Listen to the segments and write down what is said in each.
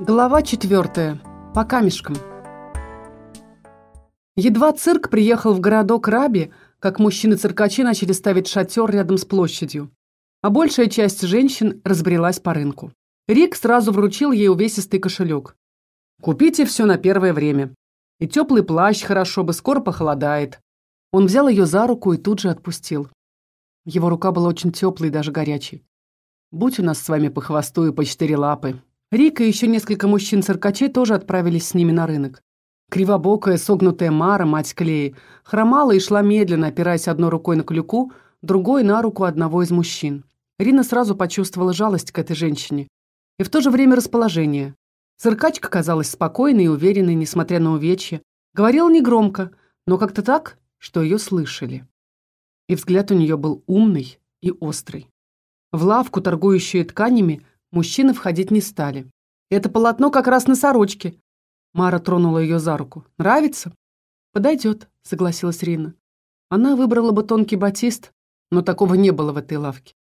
Глава четвертая. По камешкам. Едва цирк приехал в городок Раби, как мужчины-циркачи начали ставить шатер рядом с площадью, а большая часть женщин разбрелась по рынку. Рик сразу вручил ей увесистый кошелек. «Купите все на первое время. И теплый плащ хорошо бы, скоро похолодает». Он взял ее за руку и тут же отпустил. Его рука была очень теплой и даже горячей. «Будь у нас с вами по хвосту и по четыре лапы», Рика и еще несколько мужчин-циркачей тоже отправились с ними на рынок. Кривобокая, согнутая Мара, мать Клеи, хромала и шла медленно, опираясь одной рукой на клюку, другой на руку одного из мужчин. Рина сразу почувствовала жалость к этой женщине и в то же время расположение. Циркачка казалась спокойной и уверенной, несмотря на увечья. Говорила негромко, но как-то так, что ее слышали. И взгляд у нее был умный и острый. В лавку, торгующую тканями, Мужчины входить не стали. «Это полотно как раз на сорочке». Мара тронула ее за руку. «Нравится?» «Подойдет», — согласилась Рина. Она выбрала бы тонкий батист, но такого не было в этой лавке.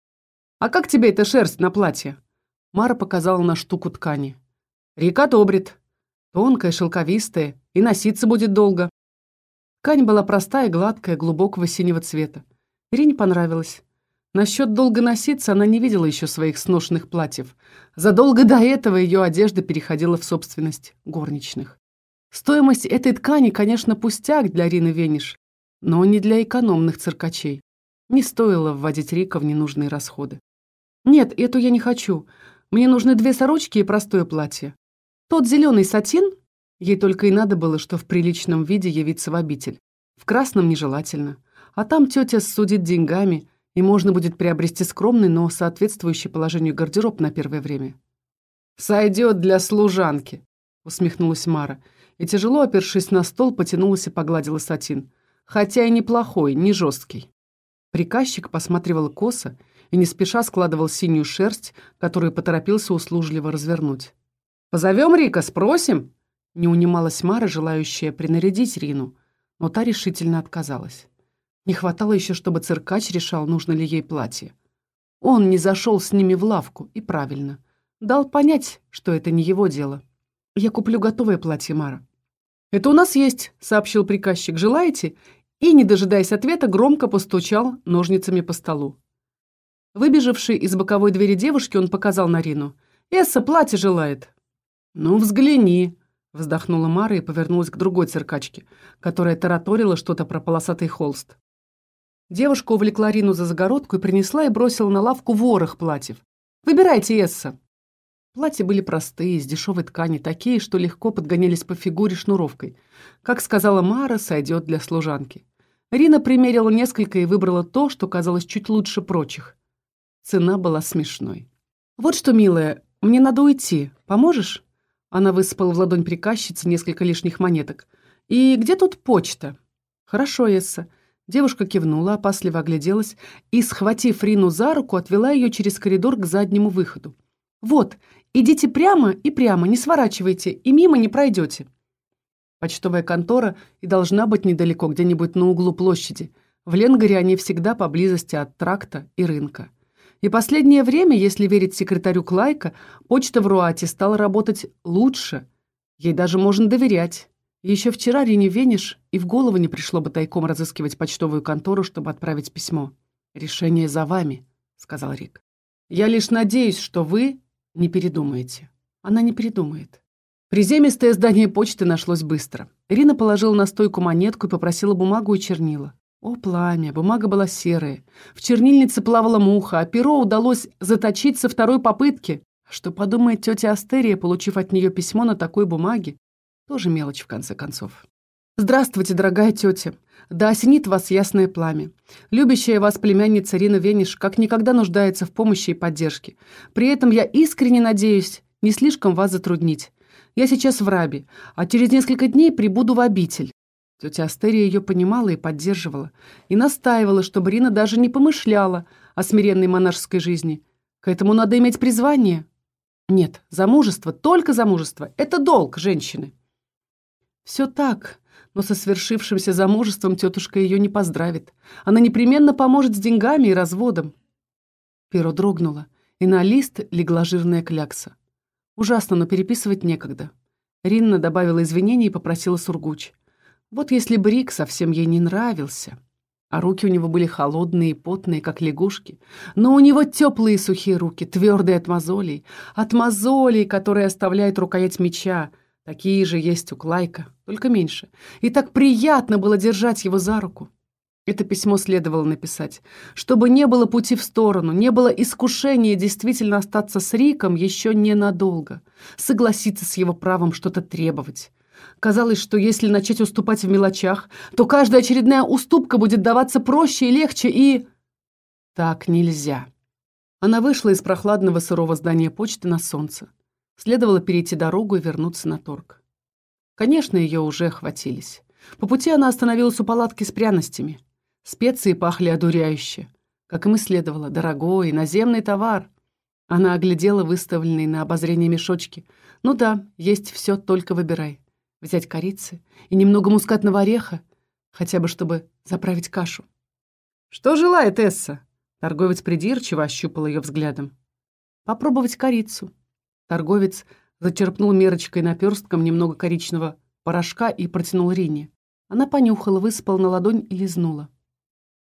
«А как тебе эта шерсть на платье?» Мара показала на штуку ткани. «Рика одобрит. Тонкая, шелковистая, и носиться будет долго». Ткань была простая, гладкая, глубокого синего цвета. Рине понравилась. Насчет долго носиться она не видела еще своих сношенных платьев. Задолго до этого ее одежда переходила в собственность горничных. Стоимость этой ткани, конечно, пустяк для Рины Вениш, но не для экономных циркачей. Не стоило вводить Рика в ненужные расходы. «Нет, эту я не хочу. Мне нужны две сорочки и простое платье. Тот зеленый сатин...» Ей только и надо было, что в приличном виде явиться в обитель. В красном нежелательно. А там тетя судит деньгами, и можно будет приобрести скромный, но соответствующий положению гардероб на первое время. «Сойдет для служанки», — усмехнулась Мара, и, тяжело опершись на стол, потянулась и погладила сатин. «Хотя и неплохой, не жесткий». Приказчик посматривал косо и не спеша складывал синюю шерсть, которую поторопился услужливо развернуть. «Позовем Рика, спросим?» Не унималась Мара, желающая принарядить Рину, но та решительно отказалась. Не хватало еще, чтобы циркач решал, нужно ли ей платье. Он не зашел с ними в лавку, и правильно. Дал понять, что это не его дело. «Я куплю готовое платье, Мара». «Это у нас есть», — сообщил приказчик. «Желаете?» И, не дожидаясь ответа, громко постучал ножницами по столу. Выбежавший из боковой двери девушки, он показал Нарину. «Эсса платье желает». «Ну, взгляни», — вздохнула Мара и повернулась к другой циркачке, которая тараторила что-то про полосатый холст. Девушка увлекла Рину за загородку и принесла и бросила на лавку ворох платьев. «Выбирайте, Эсса!» Платья были простые, из дешевой ткани, такие, что легко подгонялись по фигуре шнуровкой. Как сказала Мара, сойдет для служанки. Рина примерила несколько и выбрала то, что казалось чуть лучше прочих. Цена была смешной. «Вот что, милая, мне надо уйти. Поможешь?» Она высыпала в ладонь приказчицы несколько лишних монеток. «И где тут почта?» «Хорошо, Эсса. Девушка кивнула, опасливо огляделась и, схватив Рину за руку, отвела ее через коридор к заднему выходу. «Вот, идите прямо и прямо, не сворачивайте, и мимо не пройдете». Почтовая контора и должна быть недалеко, где-нибудь на углу площади. В Ленгаре они всегда поблизости от тракта и рынка. И последнее время, если верить секретарю Клайка, почта в Руате стала работать лучше. Ей даже можно доверять. Еще вчера Рине Вениш и в голову не пришло бы тайком разыскивать почтовую контору, чтобы отправить письмо. «Решение за вами», — сказал Рик. «Я лишь надеюсь, что вы не передумаете». Она не передумает. Приземистое здание почты нашлось быстро. Ирина положила на стойку монетку и попросила бумагу и чернила. О, пламя! Бумага была серая. В чернильнице плавала муха, а перо удалось заточить со второй попытки. Что подумает тетя Астерия, получив от нее письмо на такой бумаге? Тоже мелочь, в конце концов. «Здравствуйте, дорогая тетя. Да осенит вас ясное пламя. Любящая вас племянница Рина Вениш как никогда нуждается в помощи и поддержке. При этом я искренне надеюсь не слишком вас затруднить. Я сейчас в Рабе, а через несколько дней прибуду в обитель». Тетя Астерия ее понимала и поддерживала, и настаивала, чтобы Рина даже не помышляла о смиренной монашеской жизни. К этому надо иметь призвание. Нет, замужество, только замужество – это долг женщины. Все так, но со свершившимся замужеством тетушка ее не поздравит. Она непременно поможет с деньгами и разводом. Перо дрогнуло, и на лист легла жирная клякса. Ужасно, но переписывать некогда. Ринна добавила извинений и попросила Сургуч. Вот если бы Рик совсем ей не нравился. А руки у него были холодные и потные, как лягушки. Но у него теплые сухие руки, твердые от мозолей. От мозолей, которые оставляет рукоять меча. Такие же есть у Клайка, только меньше. И так приятно было держать его за руку. Это письмо следовало написать. Чтобы не было пути в сторону, не было искушения действительно остаться с Риком еще ненадолго, согласиться с его правом что-то требовать. Казалось, что если начать уступать в мелочах, то каждая очередная уступка будет даваться проще и легче, и... Так нельзя. Она вышла из прохладного сырого здания почты на солнце. Следовало перейти дорогу и вернуться на торг. Конечно, ее уже охватились. По пути она остановилась у палатки с пряностями. Специи пахли одуряюще. Как им и следовало, дорогой, наземный товар. Она оглядела выставленные на обозрение мешочки. Ну да, есть все, только выбирай. Взять корицы и немного мускатного ореха, хотя бы чтобы заправить кашу. «Что желает Эсса?» Торговец придирчиво ощупал ее взглядом. «Попробовать корицу». Торговец зачерпнул мерочкой наперстком немного коричневого порошка и протянул Рине. Она понюхала, высыпала на ладонь и лизнула.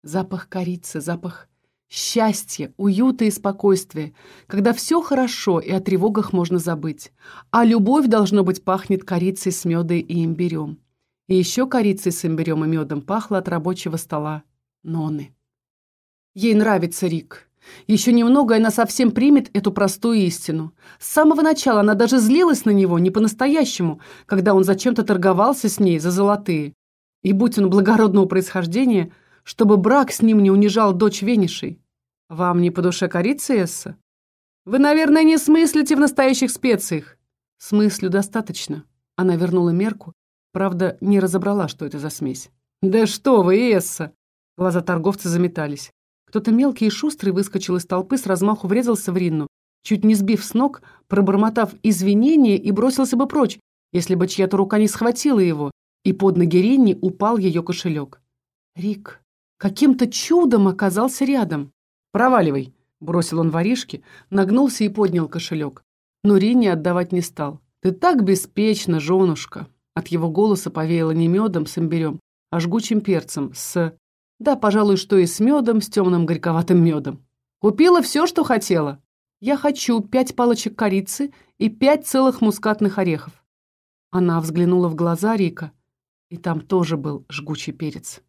Запах корицы, запах счастья, уюта и спокойствия, когда все хорошо и о тревогах можно забыть. А любовь, должно быть, пахнет корицей с медой и имбирем. И еще корицей с имбирем и медом пахло от рабочего стола Ноны. Ей нравится Рик. Еще немного, и она совсем примет эту простую истину. С самого начала она даже злилась на него, не по-настоящему, когда он зачем-то торговался с ней за золотые. И будь он благородного происхождения – чтобы брак с ним не унижал дочь Венишей. Вам не по душе корица, Эсса? Вы, наверное, не смыслите в настоящих специях. Смыслю достаточно. Она вернула мерку, правда, не разобрала, что это за смесь. Да что вы, Эсса! Глаза торговца заметались. Кто-то мелкий и шустрый выскочил из толпы, с размаху врезался в Ринну, чуть не сбив с ног, пробормотав извинения и бросился бы прочь, если бы чья-то рука не схватила его, и под ноги Ринни упал ее кошелек. Рик каким-то чудом оказался рядом. «Проваливай!» — бросил он воришке, нагнулся и поднял кошелек. Но Рине отдавать не стал. «Ты так беспечна, женушка!» От его голоса повеяло не медом с имбирем, а жгучим перцем, с... Да, пожалуй, что и с медом, с темным горьковатым медом. «Купила все, что хотела!» «Я хочу пять палочек корицы и пять целых мускатных орехов». Она взглянула в глаза Рика, и там тоже был жгучий перец.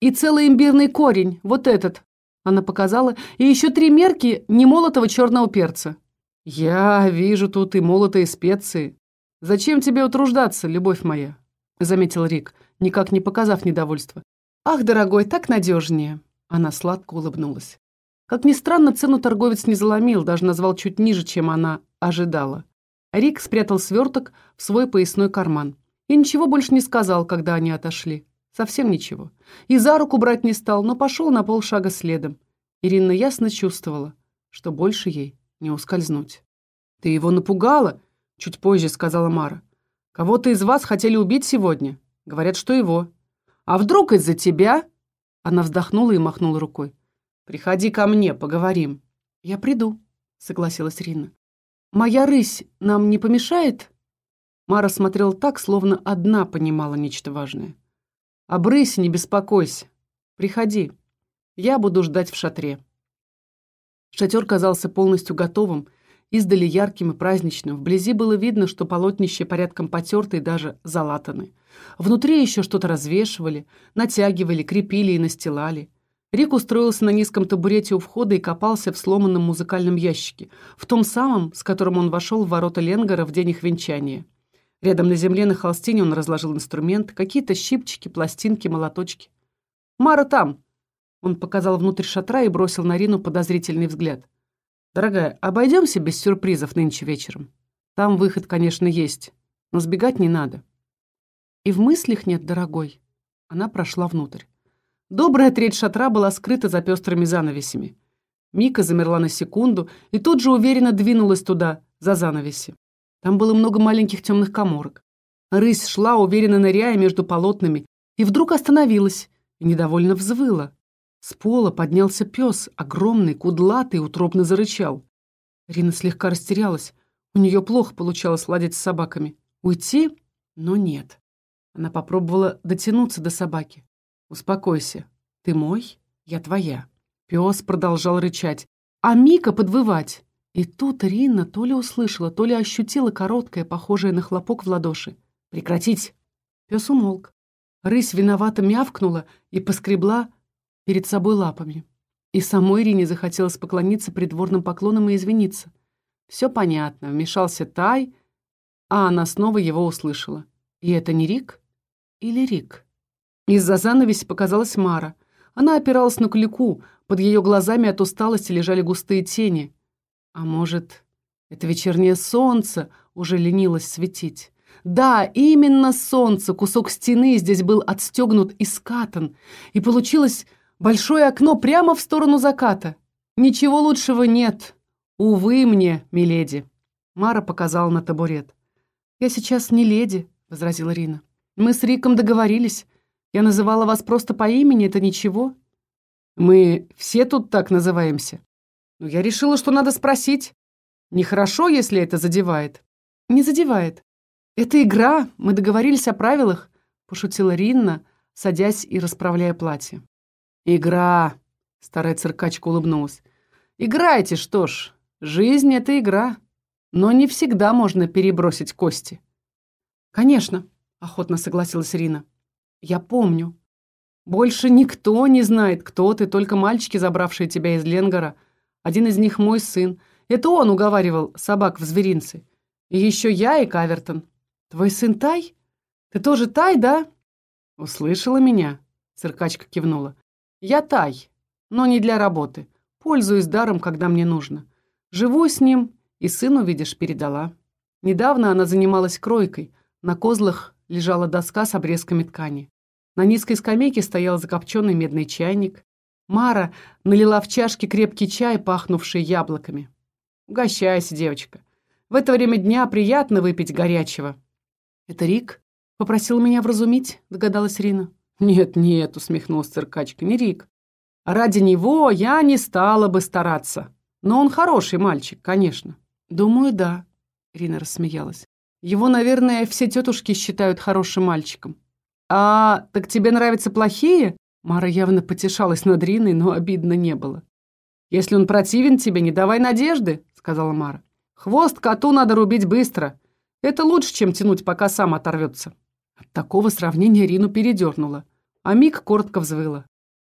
И целый имбирный корень, вот этот. Она показала. И еще три мерки немолотого черного перца. Я вижу тут и молотые специи. Зачем тебе утруждаться, любовь моя? Заметил Рик, никак не показав недовольства. Ах, дорогой, так надежнее. Она сладко улыбнулась. Как ни странно, цену торговец не заломил, даже назвал чуть ниже, чем она ожидала. Рик спрятал сверток в свой поясной карман и ничего больше не сказал, когда они отошли. Совсем ничего. И за руку брать не стал, но пошел на полшага следом. Ирина ясно чувствовала, что больше ей не ускользнуть. «Ты его напугала?» — чуть позже сказала Мара. «Кого-то из вас хотели убить сегодня. Говорят, что его. А вдруг из-за тебя?» Она вздохнула и махнула рукой. «Приходи ко мне, поговорим». «Я приду», — согласилась Рина. «Моя рысь нам не помешает?» Мара смотрела так, словно одна понимала нечто важное. Обрысь, не беспокойся. Приходи. Я буду ждать в шатре. Шатер казался полностью готовым, издали ярким и праздничным. Вблизи было видно, что полотнища порядком потерты и даже залатаны. Внутри еще что-то развешивали, натягивали, крепили и настилали. Рик устроился на низком табурете у входа и копался в сломанном музыкальном ящике, в том самом, с которым он вошел в ворота Ленгара в день их венчания. Рядом на земле на холстине он разложил инструмент, какие-то щипчики, пластинки, молоточки. «Мара там!» Он показал внутрь шатра и бросил на Рину подозрительный взгляд. «Дорогая, обойдемся без сюрпризов нынче вечером. Там выход, конечно, есть, но сбегать не надо». «И в мыслях нет, дорогой». Она прошла внутрь. Добрая треть шатра была скрыта за пестрыми занавесями. Мика замерла на секунду и тут же уверенно двинулась туда, за занавеси. Там было много маленьких темных коморок. Рысь шла, уверенно ныряя между полотнами, и вдруг остановилась и недовольно взвыла. С пола поднялся пес, огромный, кудлатый, утробно зарычал. Рина слегка растерялась. У нее плохо получалось ладить с собаками. Уйти? Но нет. Она попробовала дотянуться до собаки. «Успокойся. Ты мой, я твоя». Пес продолжал рычать, а Мика подвывать. И тут Рина то ли услышала, то ли ощутила короткое, похожее на хлопок в ладоши. «Прекратить!» Пес умолк. Рысь виновато мявкнула и поскребла перед собой лапами. И самой Ирине захотелось поклониться придворным поклонам и извиниться. Все понятно, вмешался Тай, а она снова его услышала. И это не Рик или Рик? Из-за занавеси показалась Мара. Она опиралась на клюку, под ее глазами от усталости лежали густые тени. А может, это вечернее солнце уже ленилось светить? Да, именно солнце, кусок стены здесь был отстегнут и скатан, и получилось большое окно прямо в сторону заката. Ничего лучшего нет. Увы мне, миледи. Мара показала на табурет. «Я сейчас не леди», — возразила Рина. «Мы с Риком договорились. Я называла вас просто по имени, это ничего. Мы все тут так называемся. Но я решила, что надо спросить. Нехорошо, если это задевает. Не задевает. Это игра, мы договорились о правилах, пошутила Ринна, садясь и расправляя платье. Игра, старая циркачка улыбнулась. Играйте, что ж, жизнь — это игра. Но не всегда можно перебросить кости. Конечно, охотно согласилась Рина. Я помню. Больше никто не знает, кто ты, только мальчики, забравшие тебя из Ленгора. Один из них мой сын. Это он уговаривал собак в зверинце. И еще я и Кавертон. Твой сын Тай? Ты тоже Тай, да? Услышала меня? Циркачка кивнула. Я Тай, но не для работы. Пользуюсь даром, когда мне нужно. Живу с ним, и сыну, видишь, передала. Недавно она занималась кройкой. На козлах лежала доска с обрезками ткани. На низкой скамейке стоял закопченный медный чайник. Мара налила в чашки крепкий чай, пахнувший яблоками. «Угощайся, девочка. В это время дня приятно выпить горячего». «Это Рик?» — попросил меня вразумить, догадалась Рина. «Нет, нет», — усмехнулся циркачка, — «не Рик. Ради него я не стала бы стараться. Но он хороший мальчик, конечно». «Думаю, да», — Рина рассмеялась. «Его, наверное, все тетушки считают хорошим мальчиком. «А, так тебе нравятся плохие?» Мара явно потешалась над Риной, но обидно не было. «Если он противен тебе, не давай надежды», — сказала Мара. «Хвост коту надо рубить быстро. Это лучше, чем тянуть, пока сам оторвется». От такого сравнения Рину передернула, а Мик коротко взвыла.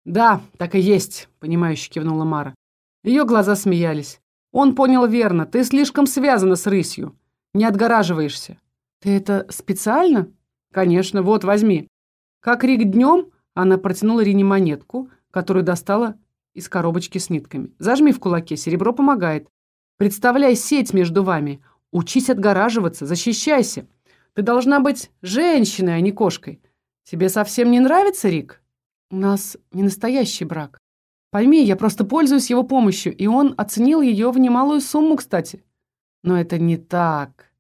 «Да, так и есть», — понимающе кивнула Мара. Ее глаза смеялись. «Он понял верно, ты слишком связана с рысью. Не отгораживаешься». «Ты это специально?» «Конечно, вот, возьми. Как Рик днем, она протянула Рине монетку, которую достала из коробочки с нитками. Зажми в кулаке, серебро помогает. Представляй сеть между вами. Учись отгораживаться, защищайся. Ты должна быть женщиной, а не кошкой. Тебе совсем не нравится, Рик? У нас не настоящий брак. Пойми, я просто пользуюсь его помощью, и он оценил ее в немалую сумму, кстати. Но это не так.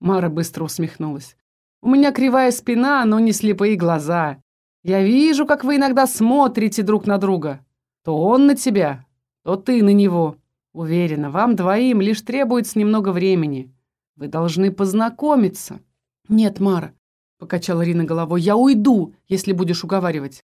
Мара быстро усмехнулась. У меня кривая спина, но не слепые глаза. Я вижу, как вы иногда смотрите друг на друга. То он на тебя, то ты на него. Уверена, вам двоим лишь требуется немного времени. Вы должны познакомиться. Нет, Мара, покачала Рина головой, я уйду, если будешь уговаривать.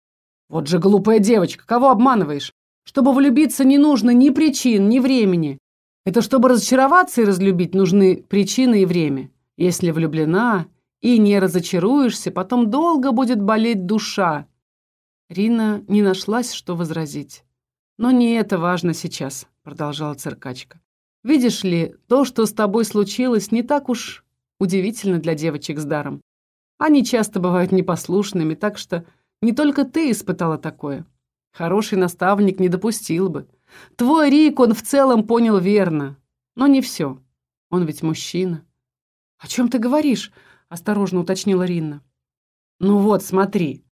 Вот же глупая девочка, кого обманываешь? Чтобы влюбиться не нужно ни причин, ни времени. Это чтобы разочароваться и разлюбить нужны причины и время. Если влюблена, и не разочаруешься, потом долго будет болеть душа. Рина не нашлась, что возразить. Но не это важно сейчас, продолжала циркачка. Видишь ли, то, что с тобой случилось, не так уж удивительно для девочек с даром. Они часто бывают непослушными, так что не только ты испытала такое. Хороший наставник не допустил бы. Твой Рик он в целом понял верно. Но не все. Он ведь мужчина. О чем ты говоришь? осторожно уточнила Ринна. «Ну вот, смотри».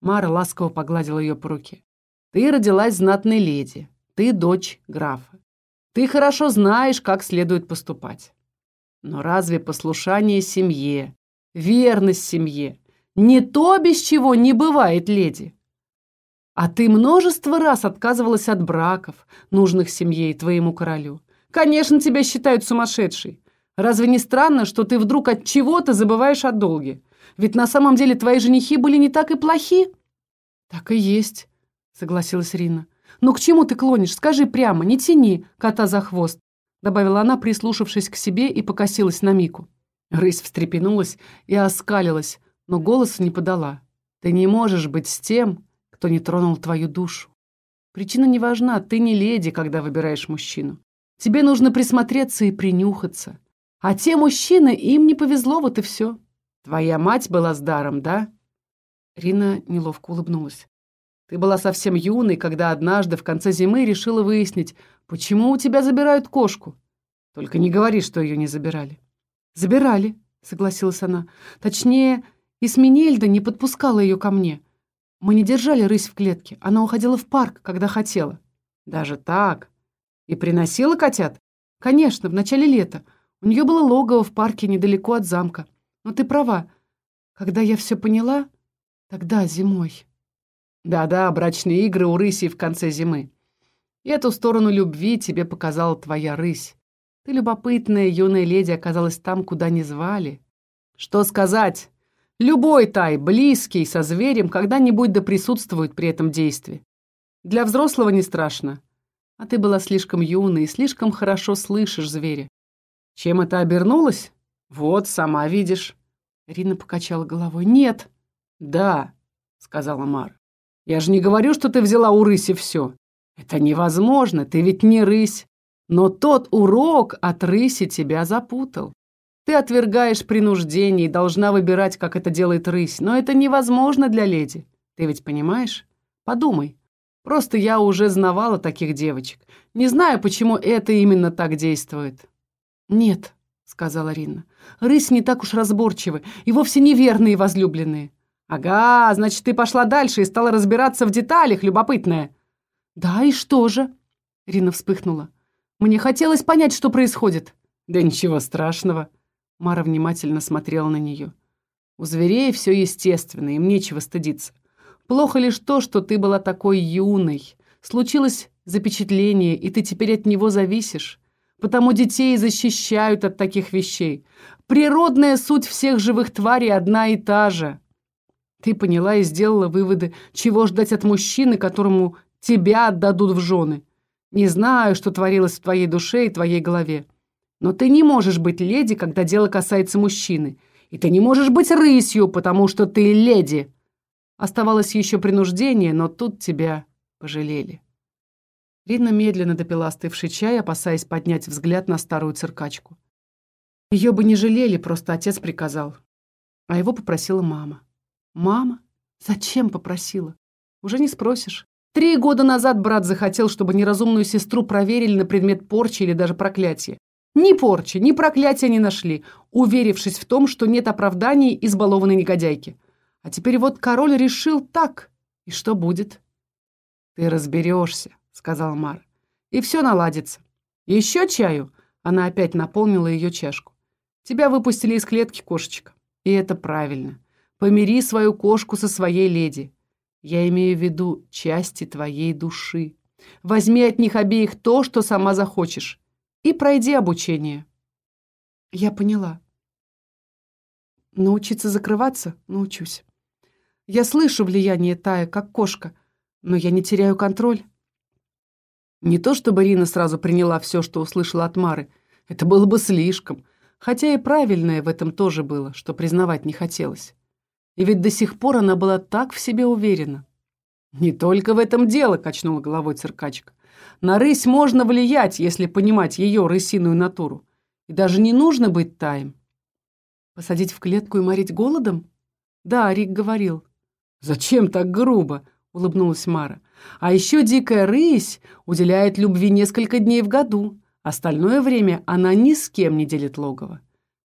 Мара ласково погладила ее по руке. «Ты родилась знатной леди. Ты дочь графа. Ты хорошо знаешь, как следует поступать. Но разве послушание семье, верность семье, не то, без чего не бывает леди? А ты множество раз отказывалась от браков, нужных семье и твоему королю. Конечно, тебя считают сумасшедшей. Разве не странно, что ты вдруг от чего-то забываешь о долге? Ведь на самом деле твои женихи были не так и плохи. Так и есть, согласилась Рина. Но к чему ты клонишь? Скажи прямо, не тяни кота за хвост, добавила она, прислушавшись к себе и покосилась на Мику. Рысь встрепенулась и оскалилась, но голоса не подала. Ты не можешь быть с тем, кто не тронул твою душу. Причина не важна, ты не леди, когда выбираешь мужчину. Тебе нужно присмотреться и принюхаться. А те мужчины, им не повезло, вот и все. Твоя мать была с даром, да? Рина неловко улыбнулась. Ты была совсем юной, когда однажды в конце зимы решила выяснить, почему у тебя забирают кошку. Только не говори, что ее не забирали. Забирали, согласилась она. Точнее, Исменельда не подпускала ее ко мне. Мы не держали рысь в клетке. Она уходила в парк, когда хотела. Даже так? И приносила котят? Конечно, в начале лета. У нее было логово в парке недалеко от замка. Но ты права. Когда я все поняла, тогда зимой. Да-да, брачные игры у рыси в конце зимы. И эту сторону любви тебе показала твоя рысь. Ты любопытная юная леди оказалась там, куда не звали. Что сказать? Любой тай, близкий, со зверем, когда-нибудь да присутствует при этом действии. Для взрослого не страшно. А ты была слишком юной и слишком хорошо слышишь зверя. Чем это обернулось? Вот, сама видишь. Рина покачала головой. Нет. Да, сказала Мар. Я же не говорю, что ты взяла у рыси все. Это невозможно, ты ведь не рысь. Но тот урок от рыси тебя запутал. Ты отвергаешь принуждение и должна выбирать, как это делает рысь. Но это невозможно для леди. Ты ведь понимаешь? Подумай. Просто я уже знавала таких девочек. Не знаю, почему это именно так действует. «Нет», — сказала Рина, — «рысь не так уж разборчивы и вовсе неверные возлюбленные». «Ага, значит, ты пошла дальше и стала разбираться в деталях, любопытная». «Да, и что же?» — Рина вспыхнула. «Мне хотелось понять, что происходит». «Да ничего страшного». Мара внимательно смотрела на нее. «У зверей все естественно, им нечего стыдиться. Плохо лишь то, что ты была такой юной. Случилось запечатление, и ты теперь от него зависишь. Потому детей защищают от таких вещей. Природная суть всех живых тварей одна и та же. Ты поняла и сделала выводы, чего ждать от мужчины, которому тебя отдадут в жены. Не знаю, что творилось в твоей душе и твоей голове. Но ты не можешь быть леди, когда дело касается мужчины. И ты не можешь быть рысью, потому что ты леди. Оставалось еще принуждение, но тут тебя пожалели. Рина медленно допила остывший чай, опасаясь поднять взгляд на старую циркачку. Ее бы не жалели, просто отец приказал. А его попросила мама. Мама? Зачем попросила? Уже не спросишь. Три года назад брат захотел, чтобы неразумную сестру проверили на предмет порчи или даже проклятия. Ни порчи, ни проклятия не нашли, уверившись в том, что нет оправданий избалованной негодяйки. А теперь вот король решил так. И что будет? Ты разберешься. — сказал Мар. «И все наладится. Еще чаю?» Она опять наполнила ее чашку. «Тебя выпустили из клетки, кошечка. И это правильно. Помири свою кошку со своей леди. Я имею в виду части твоей души. Возьми от них обеих то, что сама захочешь, и пройди обучение». Я поняла. Научиться закрываться? Научусь. Я слышу влияние Тая, как кошка, но я не теряю контроль. Не то чтобы Рина сразу приняла все, что услышала от Мары. Это было бы слишком. Хотя и правильное в этом тоже было, что признавать не хотелось. И ведь до сих пор она была так в себе уверена. «Не только в этом дело», — качнула головой циркачка. «На рысь можно влиять, если понимать ее рысиную натуру. И даже не нужно быть таем». «Посадить в клетку и морить голодом?» «Да, Рик говорил». «Зачем так грубо?» — улыбнулась Мара. А еще дикая рысь уделяет любви несколько дней в году. Остальное время она ни с кем не делит логово.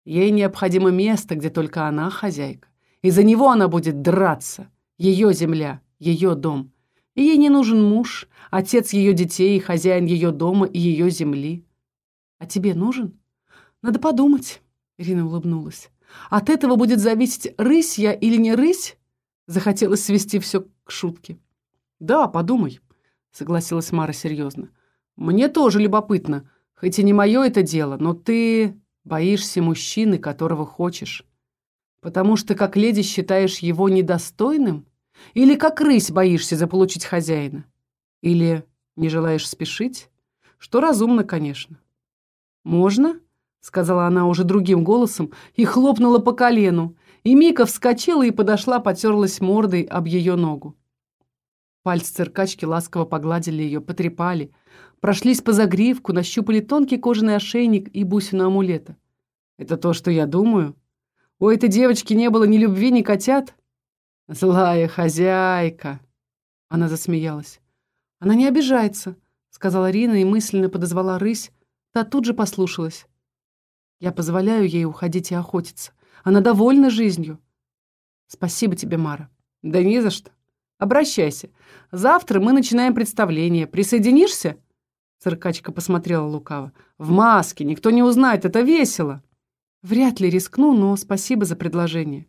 Ей необходимо место, где только она хозяйка. И за него она будет драться. Ее земля, ее дом. И ей не нужен муж, отец ее детей, хозяин ее дома и ее земли. А тебе нужен? Надо подумать, Ирина улыбнулась. От этого будет зависеть, рысь я или не рысь? Захотелось свести все к шутке. «Да, подумай», — согласилась Мара серьезно. «Мне тоже любопытно, хоть и не мое это дело, но ты боишься мужчины, которого хочешь. Потому что как леди считаешь его недостойным? Или как рысь боишься заполучить хозяина? Или не желаешь спешить? Что разумно, конечно. «Можно?» — сказала она уже другим голосом и хлопнула по колену, и Мика вскочила и подошла, потерлась мордой об ее ногу. Пальцы циркачки ласково погладили ее, потрепали, прошлись по загривку, нащупали тонкий кожаный ошейник и бусину амулета. «Это то, что я думаю? У этой девочки не было ни любви, ни котят?» «Злая хозяйка!» Она засмеялась. «Она не обижается», — сказала Рина и мысленно подозвала рысь. Та тут же послушалась. «Я позволяю ей уходить и охотиться. Она довольна жизнью». «Спасибо тебе, Мара». «Да не за что. Обращайся. Завтра мы начинаем представление. Присоединишься?» Циркачка посмотрела лукаво. «В маске. Никто не узнает. Это весело». «Вряд ли рискну, но спасибо за предложение».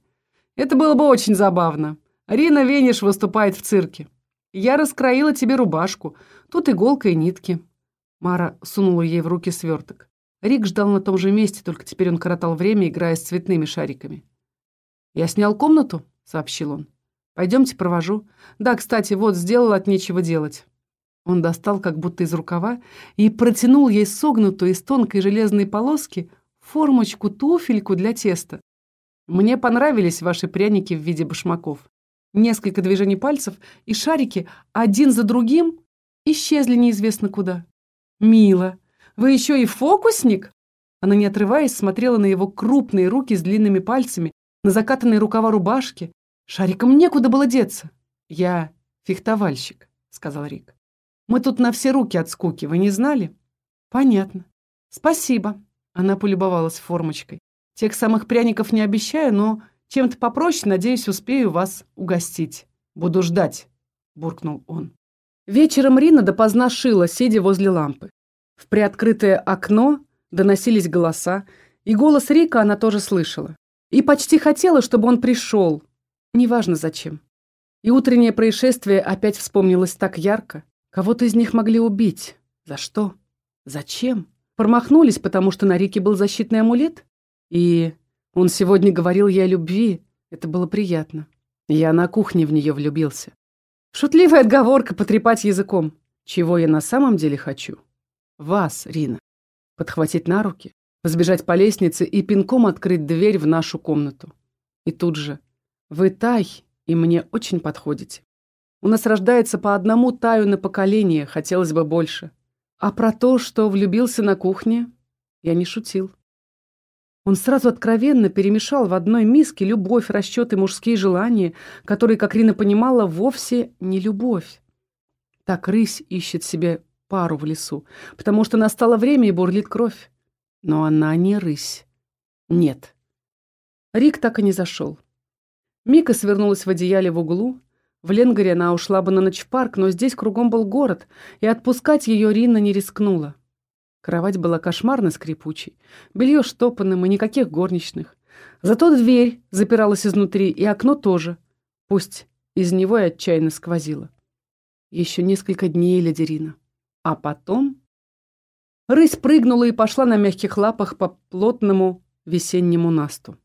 «Это было бы очень забавно. Рина Вениш выступает в цирке. Я раскроила тебе рубашку. Тут иголка и нитки». Мара сунула ей в руки сверток. Рик ждал на том же месте, только теперь он коротал время, играя с цветными шариками. «Я снял комнату», — сообщил он. Пойдемте, провожу. Да, кстати, вот, сделал от нечего делать». Он достал, как будто из рукава, и протянул ей согнутую из тонкой железной полоски формочку-туфельку для теста. «Мне понравились ваши пряники в виде башмаков. Несколько движений пальцев, и шарики один за другим исчезли неизвестно куда. Мило. Вы еще и фокусник?» Она, не отрываясь, смотрела на его крупные руки с длинными пальцами, на закатанные рукава рубашки, Шарикам некуда было деться. Я фехтовальщик, сказал Рик. Мы тут на все руки от скуки, вы не знали? Понятно. Спасибо. Она полюбовалась формочкой. Тех самых пряников не обещаю, но чем-то попроще, надеюсь, успею вас угостить. Буду ждать, буркнул он. Вечером Рина допоздна шила, сидя возле лампы. В приоткрытое окно доносились голоса, и голос Рика она тоже слышала. И почти хотела, чтобы он пришел, Неважно зачем. И утреннее происшествие опять вспомнилось так ярко. Кого-то из них могли убить. За что? Зачем? Промахнулись, потому что на Рике был защитный амулет? И он сегодня говорил ей о любви. Это было приятно. Я на кухне в нее влюбился. Шутливая отговорка потрепать языком. Чего я на самом деле хочу? Вас, Рина. Подхватить на руки, сбежать по лестнице и пинком открыть дверь в нашу комнату. И тут же вы тай, и мне очень подходите. У нас рождается по одному таю на поколение, хотелось бы больше. А про то, что влюбился на кухне, я не шутил. Он сразу откровенно перемешал в одной миске любовь, расчеты, мужские желания, которые, как Рина понимала, вовсе не любовь. Так рысь ищет себе пару в лесу, потому что настало время и бурлит кровь. Но она не рысь. Нет. Рик так и не зашел. Мика свернулась в одеяле в углу. В Ленгаре она ушла бы на ночь в парк, но здесь кругом был город, и отпускать ее Рина не рискнула. Кровать была кошмарно скрипучей, белье штопанным и никаких горничных. Зато дверь запиралась изнутри, и окно тоже. Пусть из него и отчаянно сквозило. Еще несколько дней, леди Рина. А потом... Рысь прыгнула и пошла на мягких лапах по плотному весеннему насту.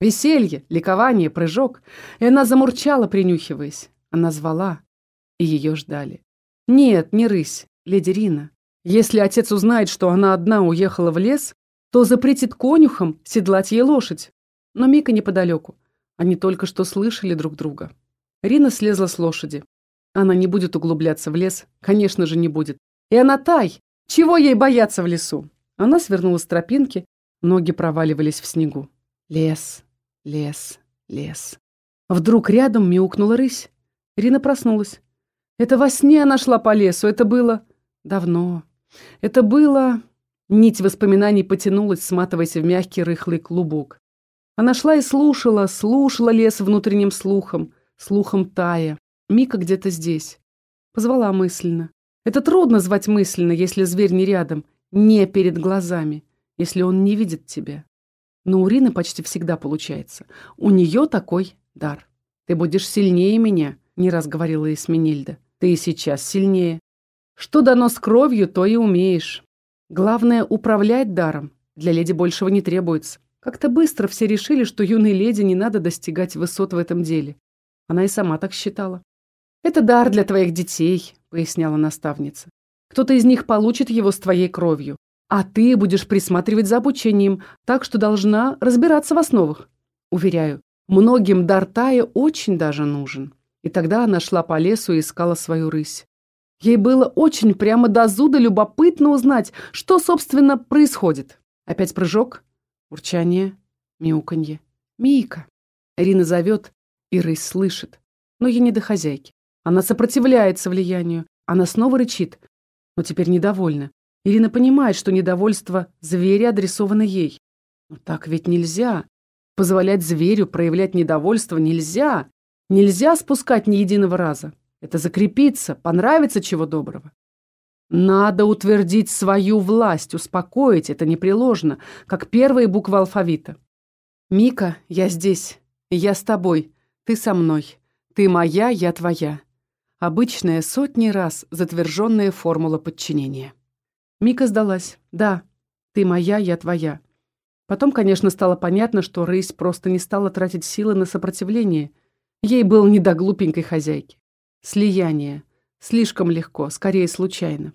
Веселье, ликование, прыжок. И она замурчала, принюхиваясь. Она звала, и ее ждали. Нет, не рысь, леди Рина. Если отец узнает, что она одна уехала в лес, то запретит конюхам седлать ей лошадь. Но Мика неподалеку. Они только что слышали друг друга. Рина слезла с лошади. Она не будет углубляться в лес, конечно же, не будет. И она тай! Чего ей бояться в лесу? Она свернула с тропинки, ноги проваливались в снегу. Лес, Лес, лес. Вдруг рядом мяукнула рысь. Ирина проснулась. Это во сне она шла по лесу. Это было давно. Это было... Нить воспоминаний потянулась, сматываясь в мягкий рыхлый клубок. Она шла и слушала, слушала лес внутренним слухом, слухом тая. Мика где-то здесь. Позвала мысленно. Это трудно звать мысленно, если зверь не рядом, не перед глазами, если он не видит тебя. Но у Рины почти всегда получается. У нее такой дар. «Ты будешь сильнее меня», — не раз говорила Эсменильда. «Ты и сейчас сильнее. Что дано с кровью, то и умеешь. Главное — управлять даром, Для леди большего не требуется. Как-то быстро все решили, что юной леди не надо достигать высот в этом деле. Она и сама так считала. «Это дар для твоих детей», — поясняла наставница. «Кто-то из них получит его с твоей кровью, а ты будешь присматривать за обучением, так что должна разбираться в основах. Уверяю, многим дар Тая очень даже нужен». И тогда она шла по лесу и искала свою рысь. Ей было очень прямо до зуда любопытно узнать, что, собственно, происходит. Опять прыжок, урчание, мяуканье. «Мика!» Ирина зовет, и рысь слышит. Но ей не до хозяйки. Она сопротивляется влиянию. Она снова рычит, но теперь недовольна. Ирина понимает, что недовольство зверя адресовано ей. Но так ведь нельзя. Позволять зверю проявлять недовольство нельзя. Нельзя спускать ни единого раза. Это закрепиться, понравится чего доброго. Надо утвердить свою власть, успокоить, это непреложно, как первые буквы алфавита. «Мика, я здесь. Я с тобой. Ты со мной. Ты моя, я твоя. Обычная сотни раз затверженная формула подчинения. Мика сдалась. «Да, ты моя, я твоя». Потом, конечно, стало понятно, что рысь просто не стала тратить силы на сопротивление. Ей было не до глупенькой хозяйки. Слияние. Слишком легко, скорее случайно.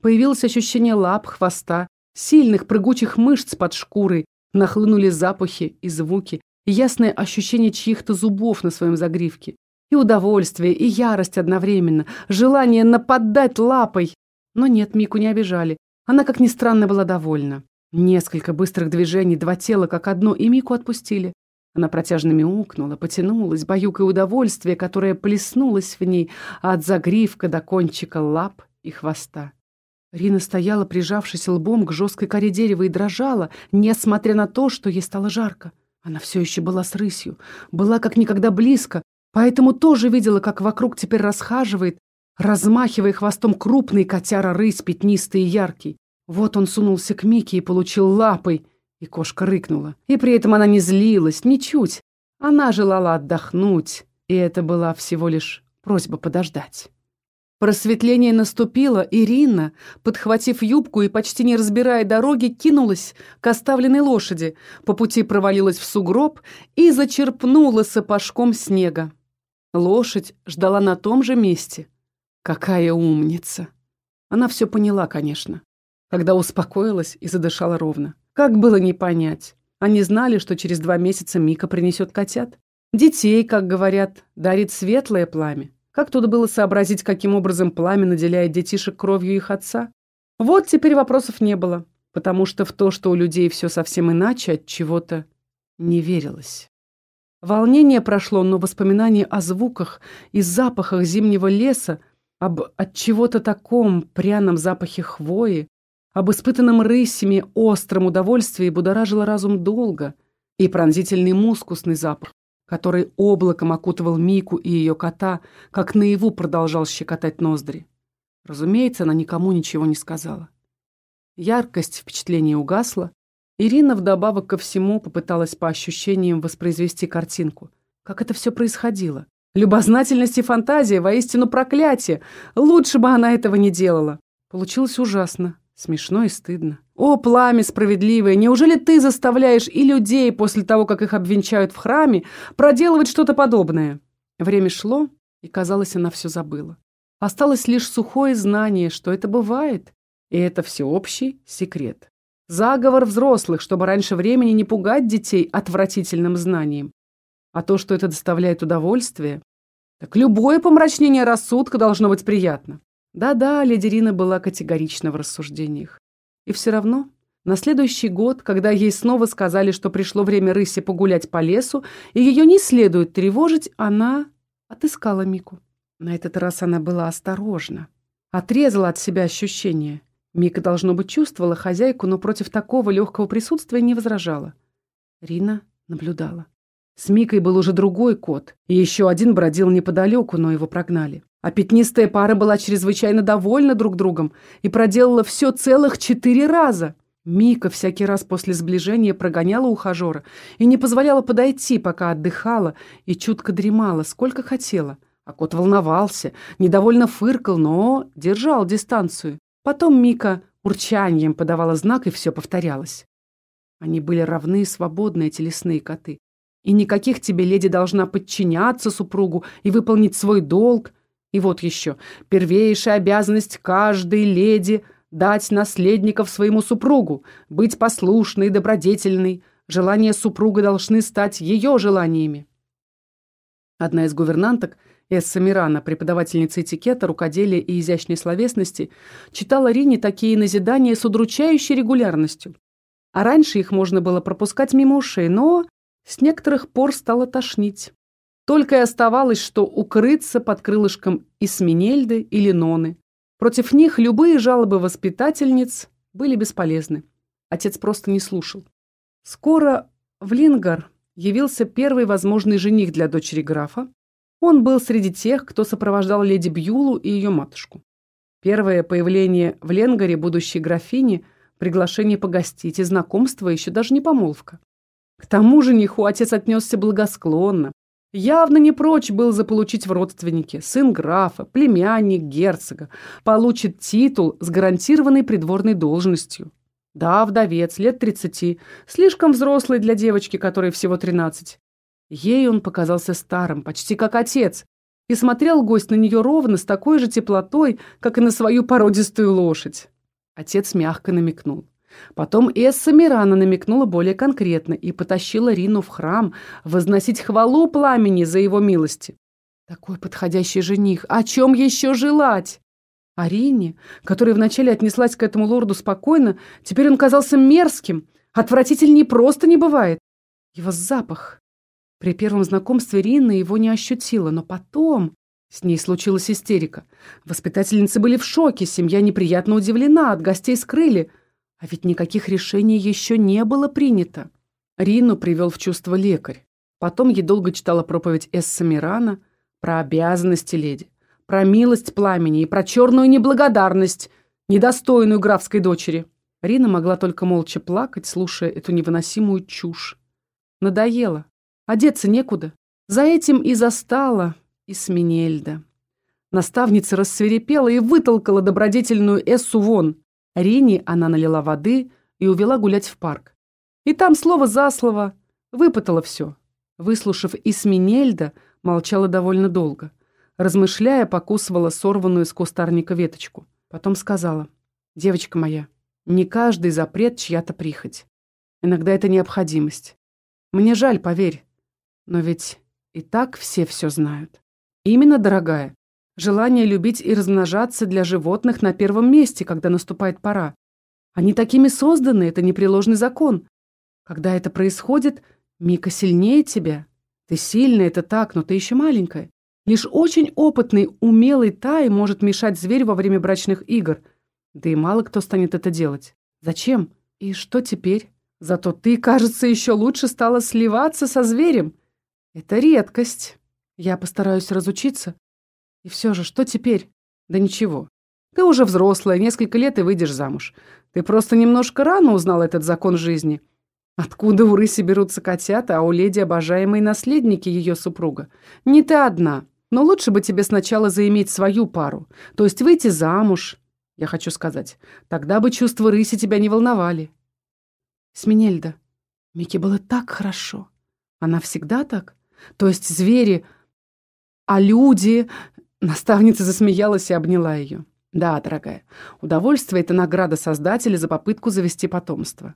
Появилось ощущение лап, хвоста, сильных прыгучих мышц под шкурой, нахлынули запахи и звуки, ясное ощущение чьих-то зубов на своем загривке. И удовольствие, и ярость одновременно, желание нападать лапой. Но нет, Мику не обижали. Она, как ни странно, была довольна. Несколько быстрых движений, два тела как одно, и Мику отпустили. Она протяжно мяукнула, потянулась, баюкая удовольствие, которое плеснулось в ней от загривка до кончика лап и хвоста. Рина стояла, прижавшись лбом к жесткой коре дерева, и дрожала, несмотря на то, что ей стало жарко. Она все еще была с рысью, была как никогда близко, Поэтому тоже видела, как вокруг теперь расхаживает, размахивая хвостом крупный котяра-рысь, пятнистый и яркий. Вот он сунулся к Мике и получил лапой, и кошка рыкнула. И при этом она не злилась, ничуть. Она желала отдохнуть, и это была всего лишь просьба подождать. Просветление наступило, Ирина, подхватив юбку и почти не разбирая дороги, кинулась к оставленной лошади, по пути провалилась в сугроб и зачерпнула сапожком снега. Лошадь ждала на том же месте. Какая умница! Она все поняла, конечно, когда успокоилась и задышала ровно. Как было не понять? Они знали, что через два месяца Мика принесет котят. Детей, как говорят, дарит светлое пламя. Как тут было сообразить, каким образом пламя наделяет детишек кровью их отца? Вот теперь вопросов не было, потому что в то, что у людей все совсем иначе, от чего-то не верилось. Волнение прошло, но воспоминания о звуках и запахах зимнего леса, об от чего-то таком пряном запахе хвои, об испытанном рысями остром удовольствии будоражило разум долго, и пронзительный мускусный запах, который облаком окутывал Мику и ее кота, как наяву продолжал щекотать ноздри. Разумеется, она никому ничего не сказала. Яркость впечатления угасла, Ирина вдобавок ко всему попыталась по ощущениям воспроизвести картинку. Как это все происходило? Любознательность и фантазия, воистину проклятие. Лучше бы она этого не делала. Получилось ужасно, смешно и стыдно. О, пламя справедливое, неужели ты заставляешь и людей после того, как их обвенчают в храме, проделывать что-то подобное? Время шло, и, казалось, она все забыла. Осталось лишь сухое знание, что это бывает, и это всеобщий секрет. Заговор взрослых, чтобы раньше времени не пугать детей отвратительным знанием. А то, что это доставляет удовольствие, так любое помрачнение рассудка должно быть приятно. Да-да, леди была категорична в рассуждениях. И все равно, на следующий год, когда ей снова сказали, что пришло время рыси погулять по лесу, и ее не следует тревожить, она отыскала Мику. На этот раз она была осторожна. Отрезала от себя ощущение. Мика, должно быть, чувствовала хозяйку, но против такого легкого присутствия не возражала. Рина наблюдала. С Микой был уже другой кот, и еще один бродил неподалеку, но его прогнали. А пятнистая пара была чрезвычайно довольна друг другом и проделала все целых четыре раза. Мика всякий раз после сближения прогоняла ухажера и не позволяла подойти, пока отдыхала и чутко дремала, сколько хотела. А кот волновался, недовольно фыркал, но держал дистанцию. Потом Мика урчанием подавала знак, и все повторялось. Они были равны и свободны, эти лесные коты. И никаких тебе леди должна подчиняться супругу и выполнить свой долг. И вот еще, первейшая обязанность каждой леди — дать наследников своему супругу, быть послушной и добродетельной. Желания супруга должны стать ее желаниями. Одна из гувернанток, Эсса Мирана, преподавательница этикета, рукоделия и изящной словесности, читала Рине такие назидания с удручающей регулярностью. А раньше их можно было пропускать мимо ушей, но с некоторых пор стало тошнить. Только и оставалось, что укрыться под крылышком Исминельды или Ноны. Против них любые жалобы воспитательниц были бесполезны. Отец просто не слушал. Скоро в Лингар явился первый возможный жених для дочери графа. Он был среди тех, кто сопровождал леди Бьюлу и ее матушку. Первое появление в Ленгаре будущей графини, приглашение погостить и знакомство еще даже не помолвка. К тому жениху отец отнесся благосклонно. Явно не прочь был заполучить в родственнике. Сын графа, племянник герцога, получит титул с гарантированной придворной должностью. Да, вдовец, лет тридцати, слишком взрослый для девочки, которой всего тринадцать. Ей он показался старым, почти как отец, и смотрел гость на нее ровно с такой же теплотой, как и на свою породистую лошадь. Отец мягко намекнул. Потом Эсса Мирана намекнула более конкретно и потащила Рину в храм возносить хвалу пламени за его милости. Такой подходящий жених. О чем еще желать? А Рине, которая вначале отнеслась к этому лорду спокойно, теперь он казался мерзким. Отвратительней просто не бывает. Его запах. При первом знакомстве Рина его не ощутила, но потом... С ней случилась истерика. Воспитательницы были в шоке, семья неприятно удивлена, от гостей скрыли — а ведь никаких решений еще не было принято. Рину привел в чувство лекарь. Потом ей долго читала проповедь Эсса Мирана про обязанности леди, про милость пламени и про черную неблагодарность, недостойную графской дочери. Рина могла только молча плакать, слушая эту невыносимую чушь. Надоело. Одеться некуда. За этим и застала Исменельда. Наставница рассверепела и вытолкала добродетельную Эссу вон. Рине она налила воды и увела гулять в парк. И там слово за слово выпытала все. Выслушав Исминельда, молчала довольно долго. Размышляя, покусывала сорванную с кустарника веточку. Потом сказала, «Девочка моя, не каждый запрет чья-то прихоть. Иногда это необходимость. Мне жаль, поверь. Но ведь и так все все знают. Именно, дорогая, Желание любить и размножаться для животных на первом месте, когда наступает пора. Они такими созданы, это непреложный закон. Когда это происходит, Мика сильнее тебя. Ты сильная, это так, но ты еще маленькая. Лишь очень опытный, умелый Тай может мешать зверю во время брачных игр. Да и мало кто станет это делать. Зачем? И что теперь? Зато ты, кажется, еще лучше стала сливаться со зверем. Это редкость. Я постараюсь разучиться. И все же, что теперь? Да ничего. Ты уже взрослая, несколько лет и выйдешь замуж. Ты просто немножко рано узнал этот закон жизни. Откуда у рыси берутся котята, а у леди обожаемые наследники ее супруга? Не ты одна. Но лучше бы тебе сначала заиметь свою пару, то есть выйти замуж, я хочу сказать. Тогда бы чувства рыси тебя не волновали. Сменельда, Мике было так хорошо. Она всегда так? То есть звери, а люди... Наставница засмеялась и обняла ее. «Да, дорогая, удовольствие — это награда Создателя за попытку завести потомство.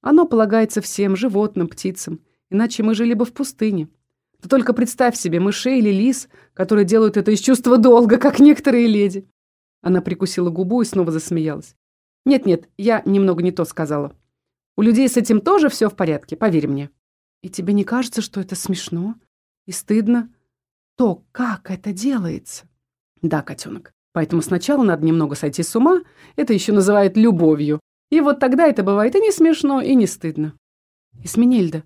Оно полагается всем животным, птицам, иначе мы жили бы в пустыне. Ты только представь себе мышей или лис, которые делают это из чувства долга, как некоторые леди». Она прикусила губу и снова засмеялась. «Нет-нет, я немного не то сказала. У людей с этим тоже все в порядке, поверь мне». «И тебе не кажется, что это смешно и стыдно?» То, как это делается. Да, котенок. Поэтому сначала надо немного сойти с ума, это еще называют любовью. И вот тогда это бывает и не смешно, и не стыдно. Исменильда,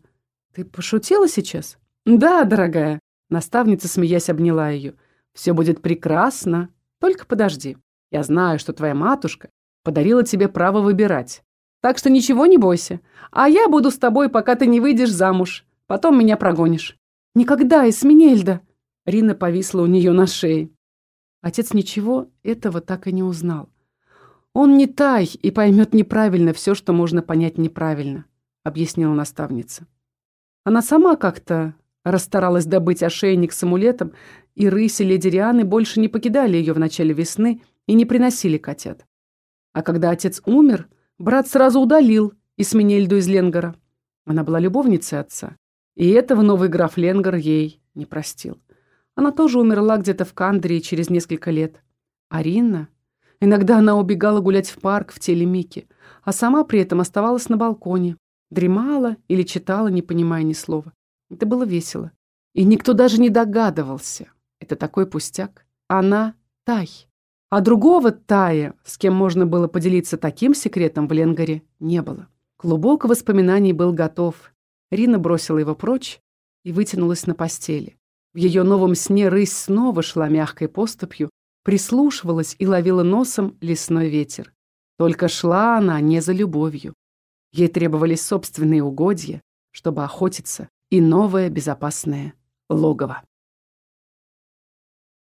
ты пошутила сейчас? Да, дорогая. Наставница, смеясь, обняла ее. Все будет прекрасно. Только подожди. Я знаю, что твоя матушка подарила тебе право выбирать. Так что ничего не бойся. А я буду с тобой, пока ты не выйдешь замуж. Потом меня прогонишь. Никогда, Исменельда. Рина повисла у нее на шее. Отец ничего этого так и не узнал. Он не тай и поймет неправильно все, что можно понять неправильно. объяснила наставница. Она сама как-то расстаралась добыть ошейник с амулетом, и рыси леди Рианы больше не покидали ее в начале весны и не приносили котят. А когда отец умер, брат сразу удалил Исменельду из Ленгора. Она была любовницей отца, и этого новый граф Ленгор ей не простил. Она тоже умерла где-то в Кандрии через несколько лет. Арина... Иногда она убегала гулять в парк в теле Мики, а сама при этом оставалась на балконе, дремала или читала, не понимая ни слова. Это было весело. И никто даже не догадывался. Это такой пустяк. Она — Тай. А другого Тая, с кем можно было поделиться таким секретом в Ленгаре, не было. Клубок воспоминаний был готов. Рина бросила его прочь и вытянулась на постели. В ее новом сне рысь снова шла мягкой поступью, прислушивалась и ловила носом лесной ветер. Только шла она не за любовью. Ей требовались собственные угодья, чтобы охотиться, и новое безопасное логово.